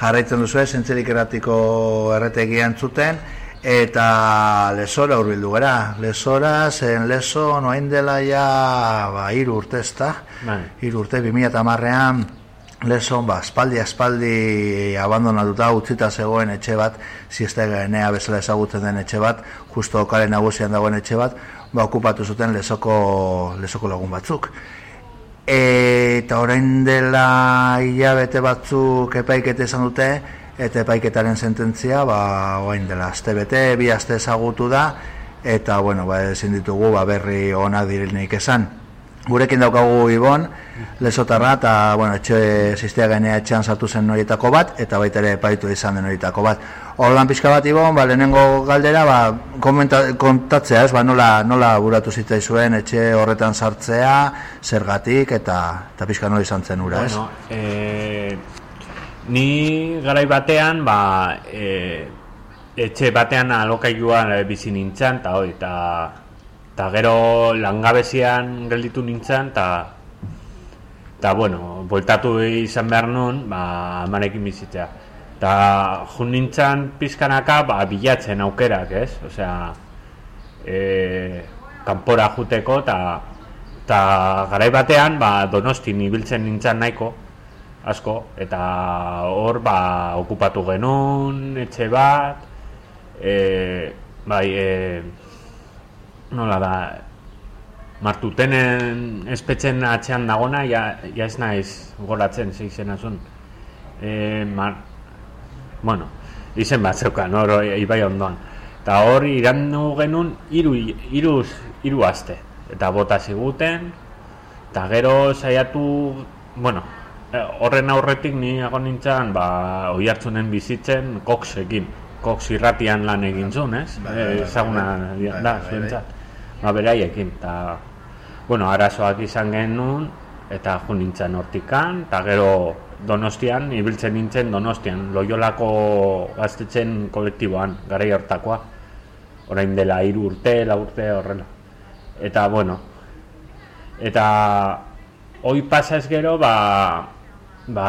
jarraitzen duzu ez, zintzerik erratiko erretegian zuten, eta lesora urbildu gara. Lesora, zen leso, noain dela ja, ba, iru urte ez da, bai. iru urte, 2008an, leso, ba, espaldi, espaldi abandonatuta, utzita zegoen etxe bat, zieste genea bezala ezagutzen den etxe bat, justo karen nagusian dagoen etxe bat, ba, okupatu zuten lesoko, lesoko lagun batzuk. Eta orain dela hilabete batzuk epaikete esan dute, eta epaiketaren sententzia ba orain dela bete bi aste ezagutu da eta bueno ba ezin ditugu ba berri ona direnik esan. Gurekin daukagu ibon lesotarra eta bueno etxe sistea genea etxean sartu zen horietako bat eta baita ere epaitu izan den horietako bat Ordan pizka bat ibon ba lehenengo galdera ba kontatzea ez ba nola nola buratu zitzaizuen etxe horretan sartzea zergatik eta eta pizka nola izan zen ura ez bueno, eh Ni garai batean, ba, e, etxe batean alokailuan e, bizi nintzen, eta hoi, eta, eta gero langabezian gelditu nintzen, eta, eta bueno, voltatu izan behar nun, ba, amarekin bizitzea. Eta jun nintzen pizkanaka, ba, bilatzen aukerak, ez? Osea, e, kanpora juteko, eta, eta garai batean, ba, donosti nibiltzen nintzen nahiko, asko eta hor ba okupatu genuen etxe bat e, bai e, nola da martutenen espetzen atxean dagona ja, ja ez naiz goratzen zeizena zun e, mar, bueno izen bat zeukan hor ibai ondoan. Eta hor irandu genuen iru, iru, iru aste. Eta bota ziguten eta gero saiatu bueno, Eh, horren aurretik ni agon nintzen ba, oi hartzunen bizitzen koksekin koks irratian lan egin zuen, ez? Ba, e, ezaguna ba, da, zuentzat. Ba, beraiekin eta bueno, arazoak izan genuen eta jo nintzen hortikan eta gero donostian, ibiltzen nintzen donostian loiolako gaztetzen kolektiboan, gara hortakoa orain dela hiru urte, la urte horrela. Eta bueno eta hoi pasaz gero, ba, ba,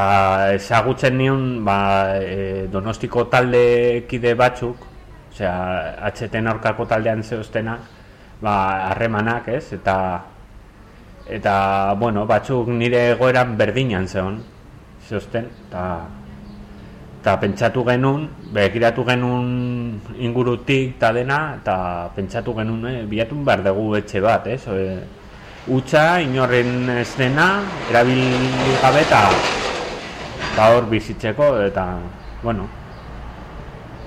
ezagutzen nion ba, e, donostiko talde kide batzuk, osea, atxeten aurkako taldean zehoztenak, ba, harremanak, ez, eta eta, bueno, batzuk nire egoeran berdinan zehon, zehozten, eta eta pentsatu genuen, begiratu genuen ingurutik eta dena, eta pentsatu genuen, eh, biatun behar dugu etxe bat, ez, e, utxa, inorren ez dena, erabili gabe eta hor bizitzeko eta bueno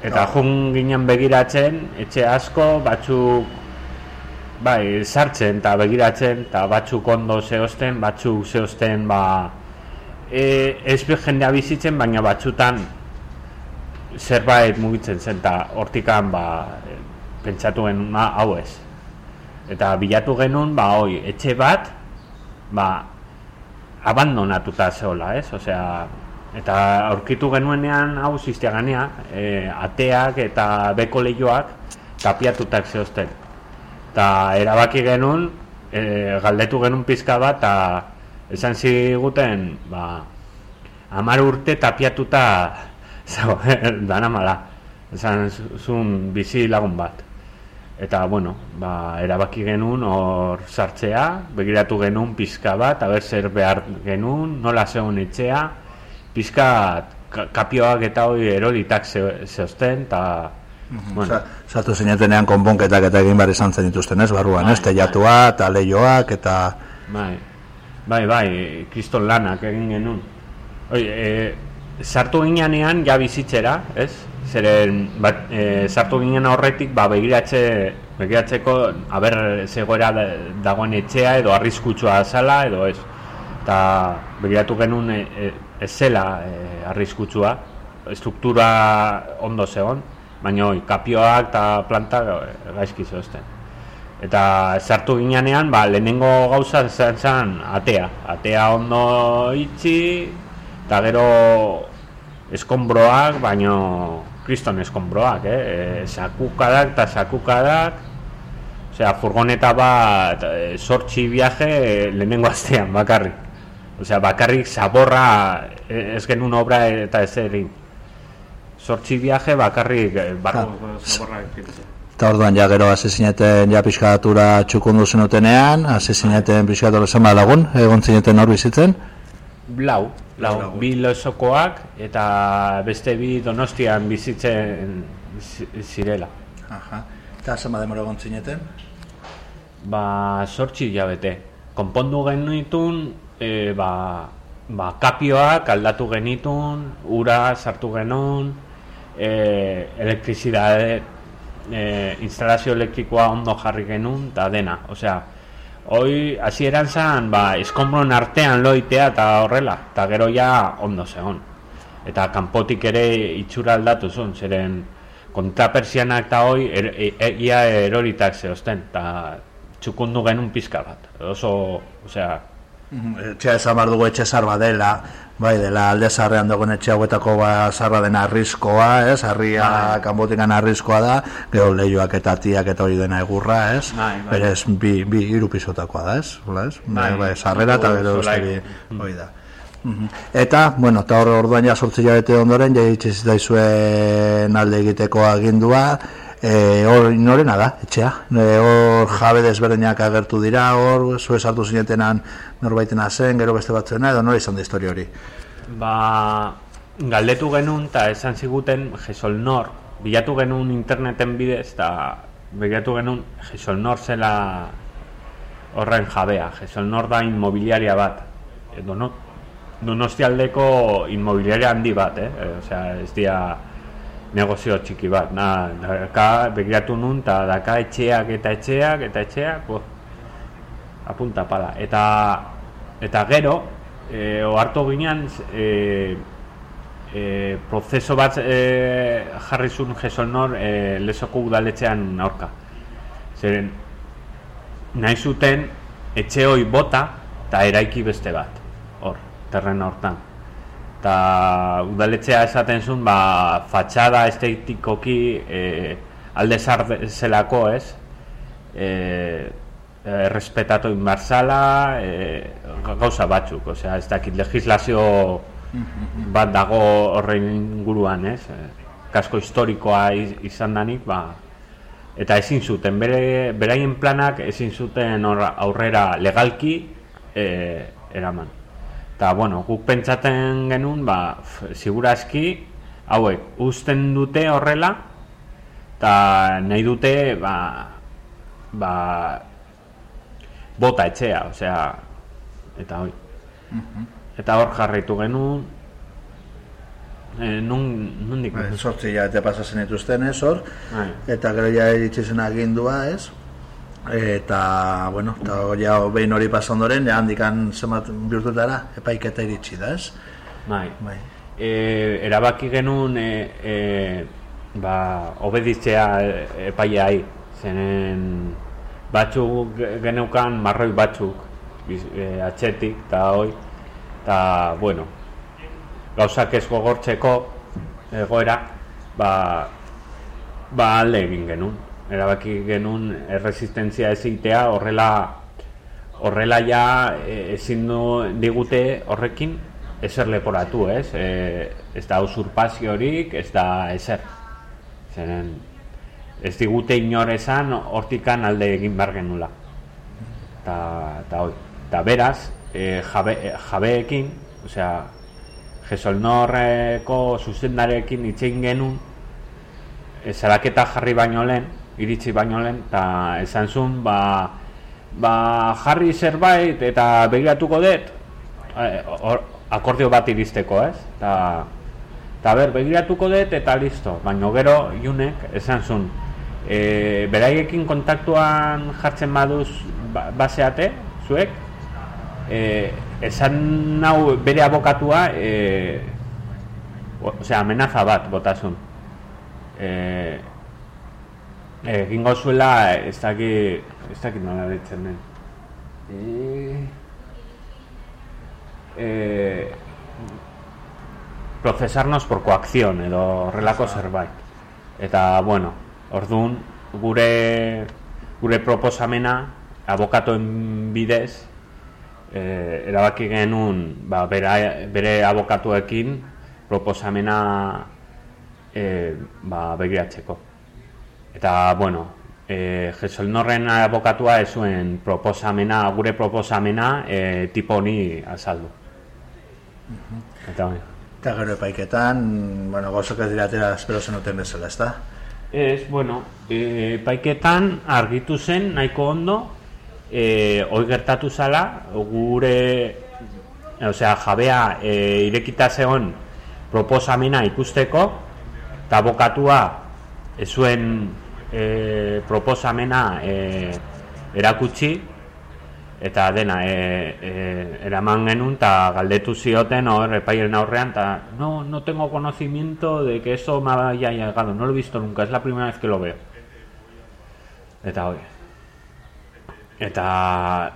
eta no. jun ginen begiratzen etxe asko batzuk bai sartzen eta begiratzen eta batzuk ondo zeosten batzuk zeosten ba e, ez jendea bizitzen baina batzutan zerbait mugitzen zen eta hortikan ba pentsatu genuen ma, hau ez. Eta bilatu genuen ba hoi etxe bat ba abandonatuta zeola ez? Osea eta aurkitu genuenean hau ziztia ganea e, ateak eta beko lehioak kapiatutak zehozten eta erabaki genuen e, galdetu genuen pizka bat eta esan ziguten ba, amar urte tapiatuta zau, dana mala esan zuen bizi lagun bat eta bueno, ba, erabaki genuen hor sartzea begiratu genuen pizka bat, haber zer behar genuen, nola zegoen etxea pizka kapioak eta hori eroritak zehozten, eta... Mhm. Bueno. Zatu zinetenean konponketak eta egin bar izan zen dituzten ez, barruan, bai, ez, teiatua bai. eta lehioak eta... Bai, bai, bai, kriston lanak egin genuen. Oi, e, sartu ginean ja bizitzera, ez? Zeren, bat, e, sartu ginen horretik, ba, begiratze, begiratzeko, haber, zegoera dagoen etxea, edo arriskutsua azala, edo ez. Eta begiratu genuen, e, e, ez zela e, arriskutsua, struktura ondo zegon, baina kapioak eta planta gaizki zehozten. Eta sartu ginean, ba, lehenengo gauza zen zen atea. Atea ondo itxi, eta gero eskombroak, baino kriston eskombroak, eh? E, sakukadak eta sakukadak, osea, furgoneta bat, sortxi viaje lehenengo astean bakarrik. Osea, bakarrik zaborra ez genuen obra eta ez egin. sortzi viaje bakarrik eh, barru zaborra Eta orduan ja gero hasi zineten ja pixkatura txukundu zenutenean, hasi zineten pixkatura zenba lagun, egon zineten hor bizitzen? Blau, blau, bi lozokoak eta beste bi donostian bizitzen zirela. Aha. Eta zenba demora egon zineten? Ba, sortzi jabete. Konpondu genitun, e, ba, ba, kapioak aldatu genitun, ura sartu genuen, e, elektrizidade e, instalazio elektrikoa ondo jarri genuen, eta dena, osea, hoi, hasi eran zan, ba, eskombron artean loitea eta horrela, eta gero ja ondo zegoen. Eta kanpotik ere itxura aldatu zuen, zeren kontrapersianak eta hoi, er, e, ia eroritak zehozten, eta txukundu genuen pizka bat, oso, osea, Etxea esan bar dugu etxe zarba dela, bai, dela alde zarrean dugun etxe hauetako ba, zarra dena arriskoa, ez, harria bai. kanbotikan arriskoa da, gero lehioak eta tiak eta hori dena egurra, ez, bai, bai. berez, bi, bi irupizotakoa da, ez, ez, bai, bai, zarrera eta gero hori da. Eta, bueno, eta hor orduan ja sortzi jabete ondoren, ja itxizitaizuen alde egiteko agindua, e, hor norena da, etxea. E, jabe desberdinak agertu dira, hor zue sartu zinetenan norbaitena zen, gero beste batzuena, edo nori izan da historia hori? Ba, galdetu genuen eta esan ziguten jesol nor, bilatu genuen interneten bidez, eta bilatu genuen jesol nor zela horren jabea, jesol nor da inmobiliaria bat, edo no, donostialdeko inmobiliaria handi bat, eh? E, osea, ez dia negozio txiki bat, na, daka begiratu nun, eta daka etxeak eta etxeak eta etxeak, bo, apunta pala. Eta, eta gero, e, ohartu ginean, e, e, prozeso bat e, jarri zuen jesonor e, lesoko udaletxean aurka. Zeren, nahi zuten etxe hoi bota eta eraiki beste bat, hor, terren hortan eta udaletxea esaten zuen ba, fatxada estetikoki e, alde zelako ez? E, errespetatu inbarzala e, gauza batzuk osea, ez dakit legislazio bat dago horrein inguruan ez? Kasko historikoa izan danik ba, eta ezin zuten bere, beraien planak ezin zuten aurrera legalki e, eraman Eta, bueno, guk pentsaten genuen, ba, segurazki, hauek, usten dute horrela, eta nahi dute, ba, ba, bota etxea, osea, eta hoi. Mhm. Eta hor jarraitu genuen, eh, nun, nun dik? Bai, sortzi ja, eta pasasen dituzten ez hor, bai. eta gero ja eritxizen agindua ez, eta bueno, eta ja behin hori pasa ondoren, ja handikan zemat bihurtutara epaiketa iritsi da, ez? Bai. bai. E, erabaki genuen e, e, ba, obeditzea epaiai zenen batzuk geneukan marroi batzuk e, atxetik eta hoi eta bueno gauzak ez gogortzeko egoera ba, ba alde egin genuen erabaki genuen erresistentzia ezitea horrela horrela ja e, ezin du digute horrekin ezer leporatu, ez? E, ez da usurpaziorik, ez da ezer. Zeren, ez digute inorezan hortikan alde egin behar genula. Ta, ta, ta beraz, e, jabe, e, jabeekin, osea, Jesolnorreko zuzendarekin itxein genuen, e, jarri baino lehen, iritsi baino lehen eta esan zuen ba, ba jarri zerbait eta begiratuko dut eh, akordio bat iristeko ez? Eta eta ber begiratuko dut eta listo. Baino gero junek esan zuen e, beraiekin kontaktuan jartzen baduz ba, baseate zuek e, esan nau bere abokatua e, osea amenaza bat botasun eh egingo zuela ez daki ez daki nola ditzen den. E, e, procesarnos por coacción edo horrelako zerbait. Eta bueno orduan gure gure proposamena abokatoen bidez e, erabaki genuen ba, bere, bere abokatuekin proposamena e, ba, begiratzeko. Eta, bueno, e, Jesol Norren abokatua ez zuen proposamena, gure proposamena e, tipo honi azaldu. Eta, bai. Eta gero epaiketan, bueno, gozok ez diratera espero zenuten bezala, ez da? Ez, bueno, e, epaiketan argitu zen nahiko ondo, e, oi gertatu zala, gure, osea, jabea e, irekita zegoen proposamena ikusteko, eta bokatua zuen e, proposamena e, erakutsi eta dena e, e, eraman genuen eta galdetu zioten hor epairen aurrean eta no, no tengo conocimiento de que eso me haya llegado, no lo he visto nunca, es la primera vez que lo veo eta hoi eta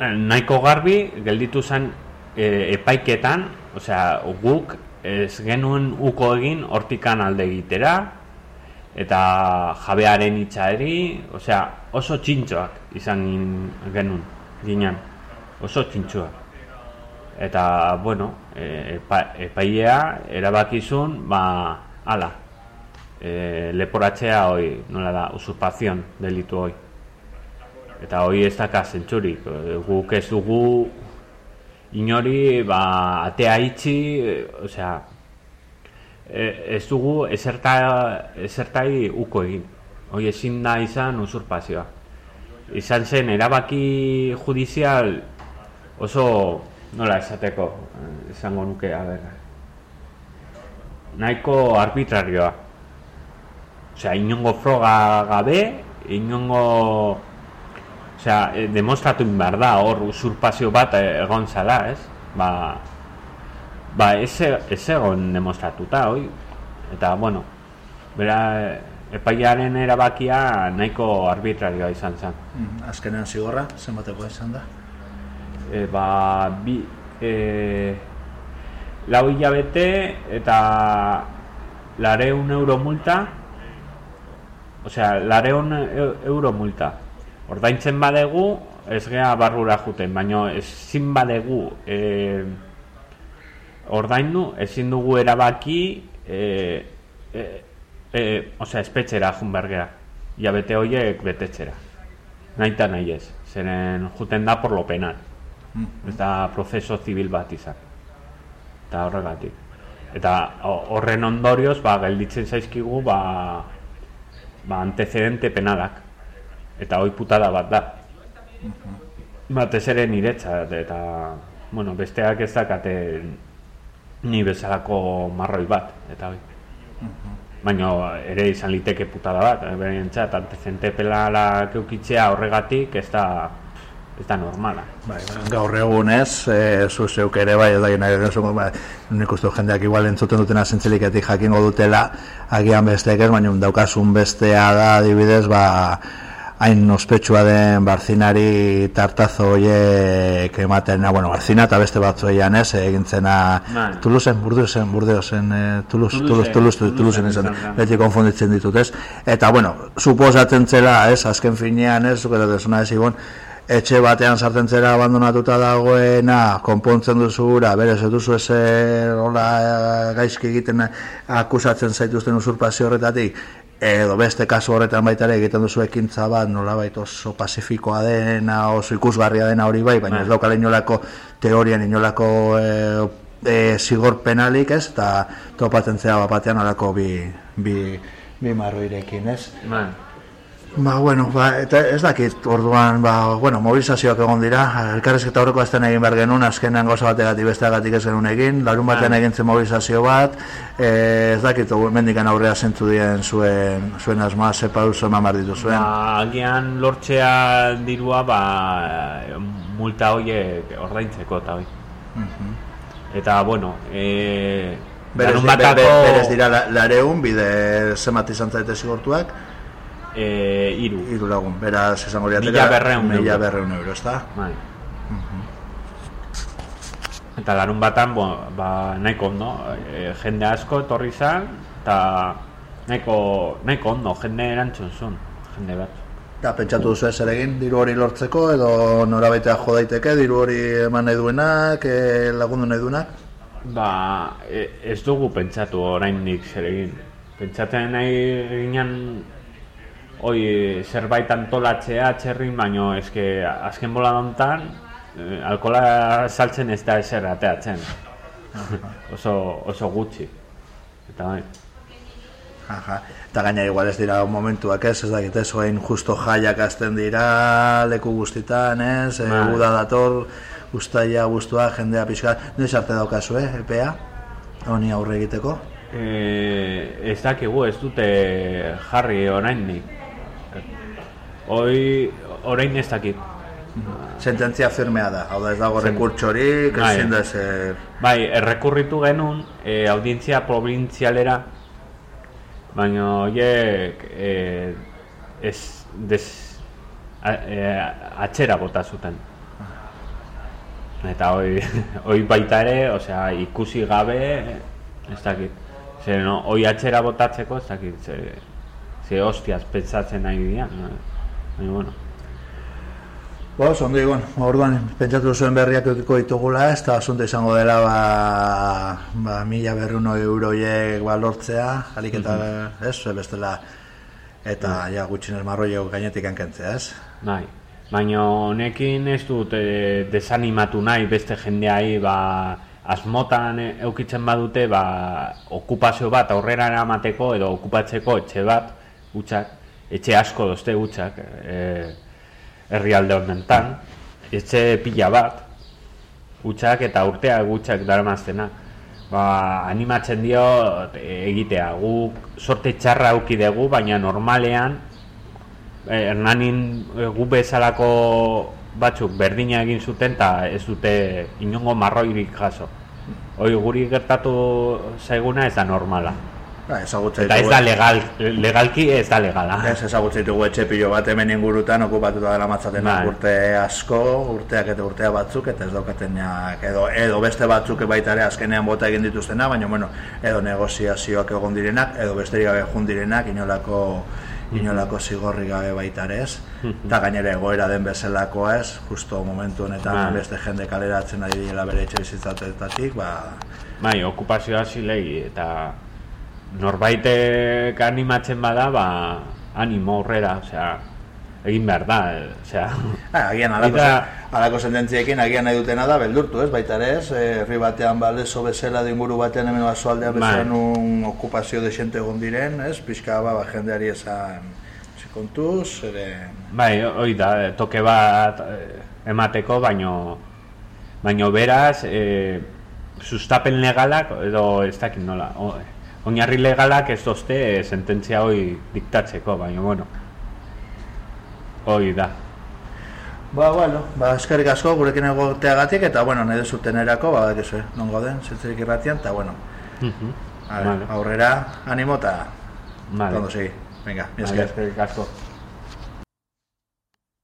nahiko garbi gelditu zen e, epaiketan osea, guk ez genuen uko egin hortikan alde egitera eta jabearen itxaeri, osea, oso txintxoak izan genuen, ginen, oso txintxoak. Eta, bueno, e, epailea erabakizun, ba, ala, e, leporatzea hoi, nola da, usurpazion delitu hoi. Eta hoi ez daka zentzurik, e, guk ez dugu inori, ba, atea itxi, e, osea, ez dugu eserta, esertai uko egin. Hoi ezin da izan usurpazioa. Izan zen erabaki judizial oso nola esateko izango nuke, a ber. Nahiko arbitrarioa. Osea, inongo froga gabe, inongo... Osea, e, demostratu inbar da, hor usurpazio bat egon zala, ez? Ba, ba, ez, ez egon demostratuta, oi? Eta, bueno, bera, epaiaren erabakia nahiko arbitrarioa izan zen. Mm, azkenean zigorra, zenbateko izan da? E, ba, bi, e, lau hilabete eta lareun euro multa, osea, lareun euro multa. Ordaintzen badegu, ez gea barrura juten, baina ezin badegu, eh, ordaindu ezin dugu erabaki e, e, e, osea espetxera jun bergea bete hoiek betetxera nahi eta nahi ez. Zeren juten da por lo penal. Mm. ez da proceso zibil bat izan. Eta horregatik. Eta horren ondorioz ba, gelditzen zaizkigu ba, ba antecedente penalak. Eta hoi putada bat da. Mm -hmm. batez ere niretza eta bueno, besteak ez dakate ni bezalako marroi bat, eta bai. Baina ere izan liteke putada bat, eh, beren txat, antezente pelala keukitzea horregatik, ez da, ez da normala. Bai, gaur egun ez, e, zu zeuk ere bai, edo nahi edo bai, nik uste jendeak igual entzuten dutena zentzeliketik jakingo dutela, agian besteak ez, baina daukasun bestea da, adibidez, ba, hain ospetsua den barzinari tartazo hoiek ematen, bueno, barzina eta beste batzu eian ez, egintzena Tuluzen, Burdeozen, Burdeozen, e, Tuluz, Tuluz, Tuluz, Tuluzen izan, beti konfunditzen ditut ez, eta bueno, suposatzen zela ez, azken finean ez, zukera desuna ez, ibon, etxe batean sartzen zera abandonatuta dagoena, konpontzen duzu gura, bere, ez duzu ezer, hola, gaizki egiten akusatzen zaituzten usurpazio horretatik, edo beste kasu horretan baita ere egiten duzu ekintza bat nolabait oso pasifikoa dena oso ikusgarria dena hori bai baina ez bai. daukala inolako teorian inolako e, e, zigor penalik ez eta topatzen zera batean alako bi, bi, bi marroirekin ez bai. Ba, bueno, ba, eta ez dakit, orduan, ba, bueno, mobilizazioak egon dira, elkarrezketa horreko azten egin behar genuen, azkenean gauza bategatik besteagatik ez genuen egin, larun batean egin zen mobilizazio bat, e, ez dakit, mendikan aurrea zentzu dien zuen, zuen asmoa, zepa duzu eman behar ditu zuen. Ba, agian lortzea dirua, ba, multa horiek ordaintzeko eta hoi. Mhm. Eta, bueno, e, Berez, batako... berez dira lareun, bide zemat izan zaite zigortuak, e, iru. Iru lagun, beraz esango liatera. Mila berreun euro. Mila berreun euro, ez da? Bai. Eta larun batan, bo, ba, nahiko ondo, e, jende asko etorri zan, eta nahiko, nahiko ondo, jende erantzun zuen, jende bat. Eta pentsatu duzu ez egin, diru hori lortzeko, edo norabaitea jo daiteke, diru hori eman nahi duenak, e, lagundu nahi duenak? Ba, e, ez dugu pentsatu orain nik zer egin. pentsatzen nahi ginen hoi zerbait antolatzea txerrin, baino eske azken bola dontan eh, alkola saltzen ez da eser ateatzen. oso, oso gutxi. Eta bai. Aha. Eta gaina igual ez dira momentuak ez, ez da ez oain justo jaiak azten dira leku guztitan ez, e, guda dator, guztaia guztua, jendea pixka, noiz arte daukazu, eh, EPA, honi aurre egiteko? E, ez dakigu ez dute jarri orain nik. Hoi, orain ez dakit. Sententzia firmea da, hau da ez dago rekurtsorik, bai. ezin da zer... Bai, errekurritu genuen, e, audientzia provintzialera, baina horiek e, ez des, a, e, atxera bota zuten. Eta hoi, hoi baita ere, osea, ikusi gabe, ez dakit. Zer, no, hoi atxera botatzeko, ez dakit, ze, ze hostiaz pentsatzen nahi dira. No? Baina, bueno. Ba, ondo egon, orduan, pentsatu zuen berriak eukiko ditugula, ez da asunto izango dela, ba, ba mila berruno euroiek ba, lortzea, alik eta, mm ez, bestela, eta, mm. ja, gutxinez marroio gainetik enkentzea, ez? Bai, baina honekin ez dut e, desanimatu nahi beste jendeai, ba, asmotan eukitzen badute, ba, okupazio bat aurrera eramateko edo okupatzeko etxe bat, gutxak, etxe asko dozte gutxak e, herrialde honetan, etxe pila bat, gutxak eta urtea gutxak daramaztena. Ba, animatzen dio egitea, gu sorte txarra auki dugu, baina normalean, e, hernanin e, gu bezalako batzuk berdina egin zuten eta ez dute inongo marroirik jaso. Hoi guri gertatu zaiguna ez da normala. Ba, eta ez da legal, legalki ez da legala. Ez ezagutzen dugu etxe pilo bat hemen ingurutan okupatuta dela matzaten bai. urte asko, urteak eta urtea batzuk, eta ez daukaten edo, edo beste batzuk baita ere azkenean bota egin dituztena, baina bueno, edo negoziazioak egon direnak, edo besterik gabe jun direnak, inolako, inolako zigorri gabe baita ere ez. Eta gainera egoera den bezalakoa ez, justo momentu honetan bai. beste jende kaleratzen ari dira bere etxe bizitzatetatik, ba... Bai, okupazioa zilei eta norbaitek animatzen bada, ba, animo horrera, osea, egin behar da, osea... Ah, agian alako, Eta, alako sententziekin, agian nahi dutena da, beldurtu, ez, baita ere, ez, eh, herri batean balezo bezala dinguru batean hemen basoaldea bai. bezala un okupazio de xente egon diren, ez, pixka ba, ba jendeari esan kontuz, ere... Bai, hoi da, toke bat eh, emateko, baino, baino beraz, e, sustapen legalak, edo ez dakit nola, oinarri legalak ez dozte sententzia hoi diktatzeko, baina, bueno, hoi da. Ba, bueno, ba, eskerrik asko gurekin egoteagatik, eta, bueno, nahi dezuten erako, ba, dekizu, nongo den, zentzerik irratian, eta, bueno, uh -huh. vale. aurrera, animo, eta, vale. tondo segi. Venga, vale, eskerrik asko.